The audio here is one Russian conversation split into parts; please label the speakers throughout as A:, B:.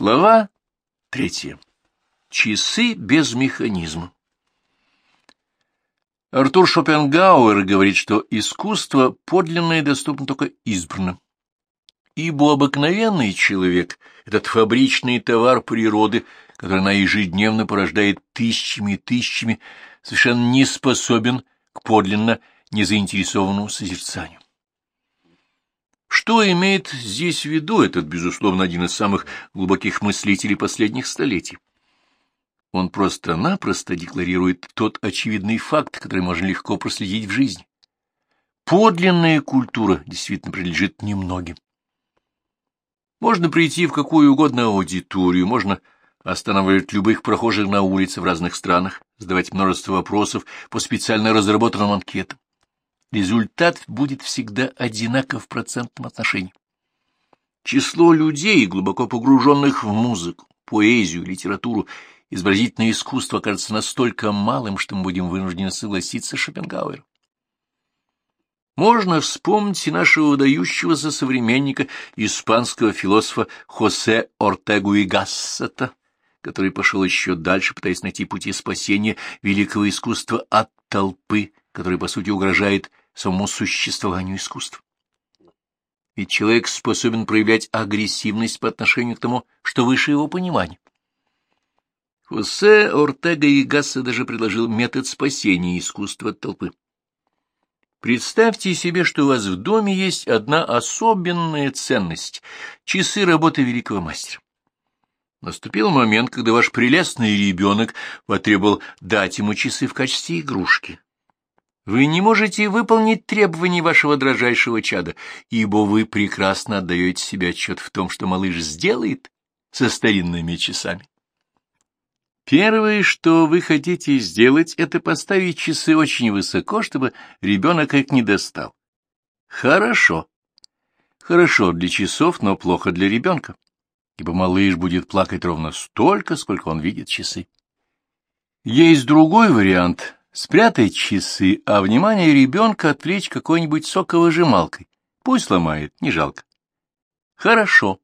A: Глава третья. Часы без механизма. Артур Шопенгауэр говорит, что искусство подлинное доступно только избранным. Ибо обыкновенный человек, этот фабричный товар природы, который она ежедневно порождает тысячами и тысячами, совершенно не способен к подлинно незаинтересованному созерцанию. Что имеет здесь в виду этот, безусловно, один из самых глубоких мыслителей последних столетий? Он просто-напросто декларирует тот очевидный факт, который можно легко проследить в жизни. Подлинная культура действительно принадлежит немногим. Можно прийти в какую угодно аудиторию, можно останавливать любых прохожих на улице в разных странах, задавать множество вопросов по специально разработанным анкетам результат будет всегда одинаков в процентном отношении. Число людей, глубоко погруженных в музыку, поэзию, литературу, изобразительное искусство окажется настолько малым, что мы будем вынуждены согласиться с Шопенгауэром. Можно вспомнить и нашего выдающегося современника, испанского философа Хосе Ортегу и Гассета, который пошел еще дальше, пытаясь найти пути спасения великого искусства от толпы, который, по сути, угрожает самому существованию искусства. Ведь человек способен проявлять агрессивность по отношению к тому, что выше его понимания. Хосе Ортега и Гасса даже предложил метод спасения искусства от толпы. Представьте себе, что у вас в доме есть одна особенная ценность — часы работы великого мастера. Наступил момент, когда ваш прелестный ребенок потребовал дать ему часы в качестве игрушки. Вы не можете выполнить требований вашего дрожайшего чада, ибо вы прекрасно отдаете себе отчет в том, что малыш сделает со старинными часами. Первое, что вы хотите сделать, это поставить часы очень высоко, чтобы ребенок их не достал. Хорошо. Хорошо для часов, но плохо для ребенка, ибо малыш будет плакать ровно столько, сколько он видит часы. Есть другой вариант спрятать часы, а внимание ребенка отвлечь какой-нибудь соковыжималкой. Пусть ломает, не жалко. Хорошо,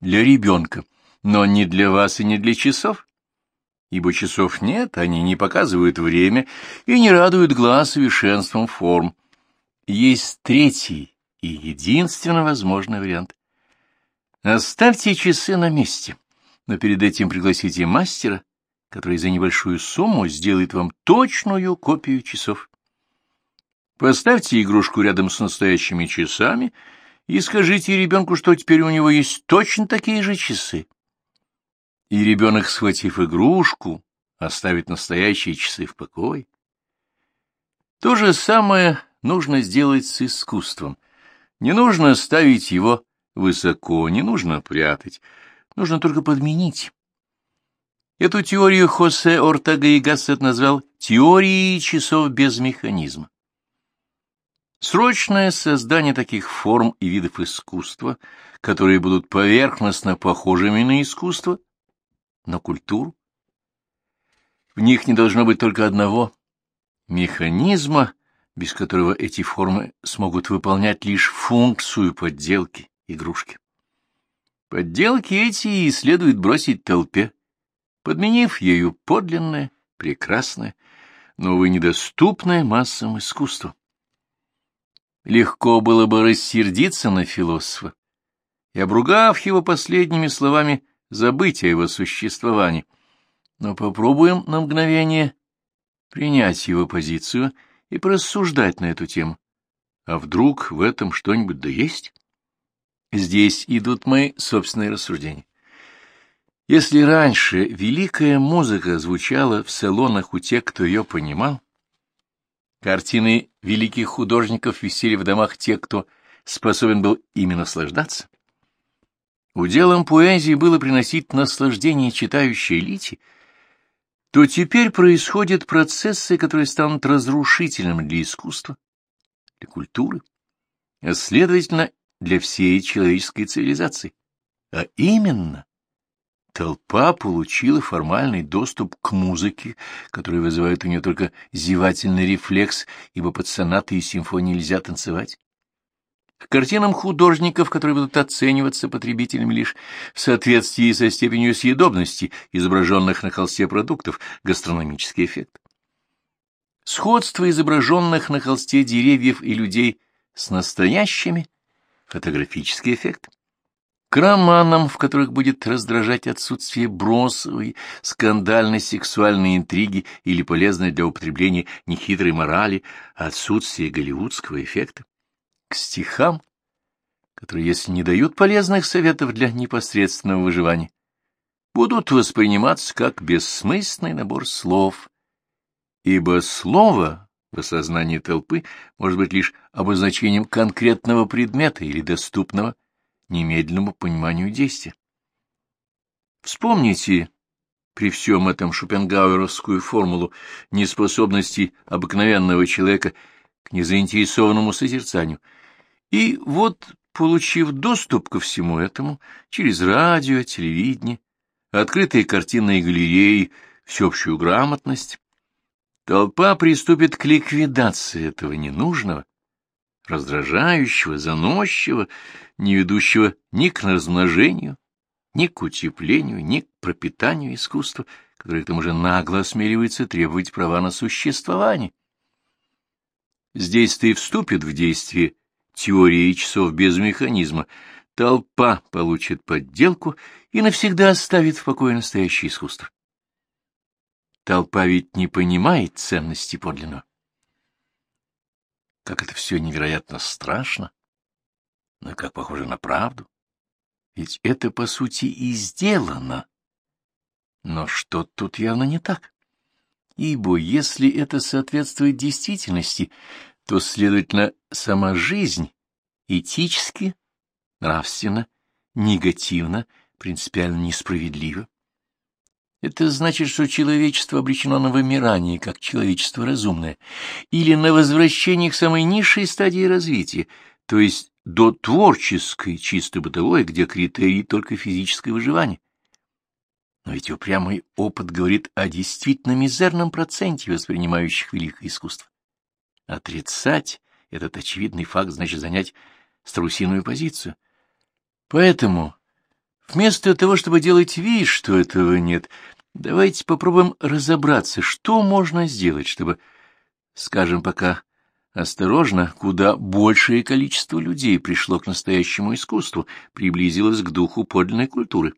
A: для ребенка, но не для вас и не для часов. Ибо часов нет, они не показывают время и не радуют глаз совершенством форм. Есть третий и единственно возможный вариант. Оставьте часы на месте, но перед этим пригласите мастера, который за небольшую сумму сделает вам точную копию часов. Поставьте игрушку рядом с настоящими часами и скажите ребенку, что теперь у него есть точно такие же часы. И ребенок, схватив игрушку, оставит настоящие часы в покое. То же самое нужно сделать с искусством. Не нужно ставить его высоко, не нужно прятать, нужно только подменить. Эту теорию Хосе Ортега и Гассет назвал «теорией часов без механизма». Срочное создание таких форм и видов искусства, которые будут поверхностно похожими на искусство, на культуру. В них не должно быть только одного механизма, без которого эти формы смогут выполнять лишь функцию подделки игрушки. Подделки эти и следует бросить толпе, подменив ею подлинное, прекрасное, но, увы, недоступное массам искусство. Легко было бы рассердиться на философа и, обругав его последними словами, забыть о его существовании. Но попробуем на мгновение принять его позицию и порассуждать на эту тему. А вдруг в этом что-нибудь да есть? Здесь идут мои собственные рассуждения. Если раньше великая музыка звучала в салонах у тех, кто ее понимал, картины великих художников висели в домах тех, кто способен был ими наслаждаться, уделом поэзии было приносить наслаждение читающей элите, то теперь происходят процессы, которые станут разрушительными для искусства, для культуры, а, следовательно, для всей человеческой цивилизации. А именно, Толпа получила формальный доступ к музыке, который вызывает у нее только зевательный рефлекс, ибо под сонаты и симфонии нельзя танцевать. к картинам художников, которые будут оцениваться потребителями лишь в соответствии со степенью съедобности изображенных на холсте продуктов, гастрономический эффект. Сходство изображенных на холсте деревьев и людей с настоящими – фотографический эффект. К романам, в которых будет раздражать отсутствие бросовой, скандальной сексуальной интриги или полезной для употребления нехитрой морали, отсутствие голливудского эффекта. К стихам, которые, если не дают полезных советов для непосредственного выживания, будут восприниматься как бессмысленный набор слов, ибо слово в осознании толпы может быть лишь обозначением конкретного предмета или доступного немедленному пониманию действия. Вспомните при всем этом шопенгауэровскую формулу неспособности обыкновенного человека к незаинтересованному созерцанию — и вот, получив доступ ко всему этому через радио, телевидение, открытые картинные галереи, всеобщую грамотность, толпа приступит к ликвидации этого ненужного, раздражающего, заносчивого, не ведущего ни к размножению, ни к утеплению, ни к пропитанию искусства, которое к тому же нагло осмеливается требовать права на существование. Здесь-то и вступит в действие теории часов без механизма, толпа получит подделку и навсегда оставит в покое настоящее искусство. Толпа ведь не понимает ценности подлинного. Как это все невероятно страшно, но как похоже на правду. Ведь это, по сути, и сделано. Но что тут явно не так? Ибо если это соответствует действительности, то, следовательно, сама жизнь этически, нравственно, негативно, принципиально несправедлива. Это значит, что человечество обречено на вымирание, как человечество разумное, или на возвращение к самой низшей стадии развития, то есть до творческой, чисто бытовой, где критерий только физическое выживание. Но ведь упрямый опыт говорит о действительно мизерном проценте воспринимающих великое искусство. Отрицать этот очевидный факт значит занять страусиную позицию. Поэтому, вместо того, чтобы делать вид, что этого нет, давайте попробуем разобраться, что можно сделать, чтобы, скажем пока осторожно, куда большее количество людей пришло к настоящему искусству, приблизилось к духу подлинной культуры.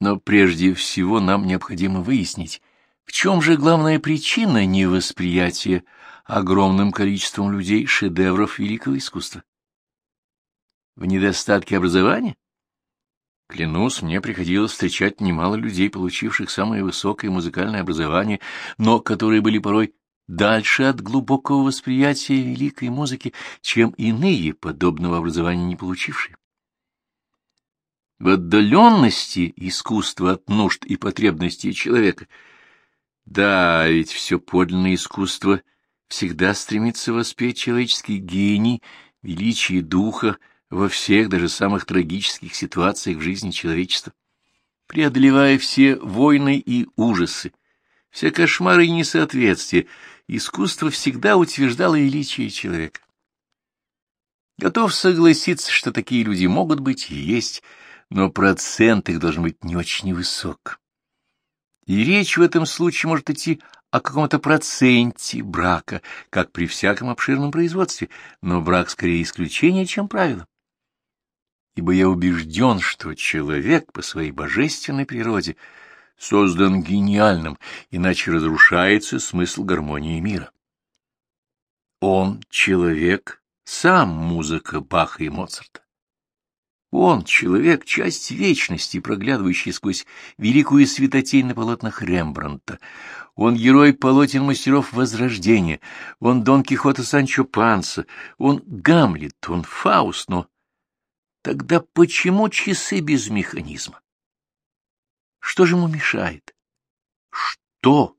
A: Но прежде всего нам необходимо выяснить, в чем же главная причина невосприятия огромным количеством людей шедевров великого искусства? В недостатке образования? Клянусь, мне приходилось встречать немало людей, получивших самое высокое музыкальное образование, но которые были порой дальше от глубокого восприятия великой музыки, чем иные, подобного образования не получившие. В отдаленности искусства от нужд и потребностей человека — да, ведь все подлинное искусство всегда стремится воспеть человеческий гений, величие духа во всех, даже самых трагических ситуациях в жизни человечества, преодолевая все войны и ужасы, все кошмары и несоответствия, искусство всегда утверждало величие человека. Готов согласиться, что такие люди могут быть и есть, но процент их должен быть не очень высок. И речь в этом случае может идти о каком-то проценте брака, как при всяком обширном производстве, но брак скорее исключение, чем правило. Ибо я убежден, что человек по своей божественной природе создан гениальным, иначе разрушается смысл гармонии мира. Он, человек, сам музыка Баха и Моцарта. Он, человек, часть вечности, проглядывающий сквозь великую светотень на полотнах Рембрандта. Он герой полотен мастеров Возрождения, он Дон Кихота Санчо Панса, он Гамлет, он Фауст, но тогда почему часы без механизма? Что же ему мешает? Что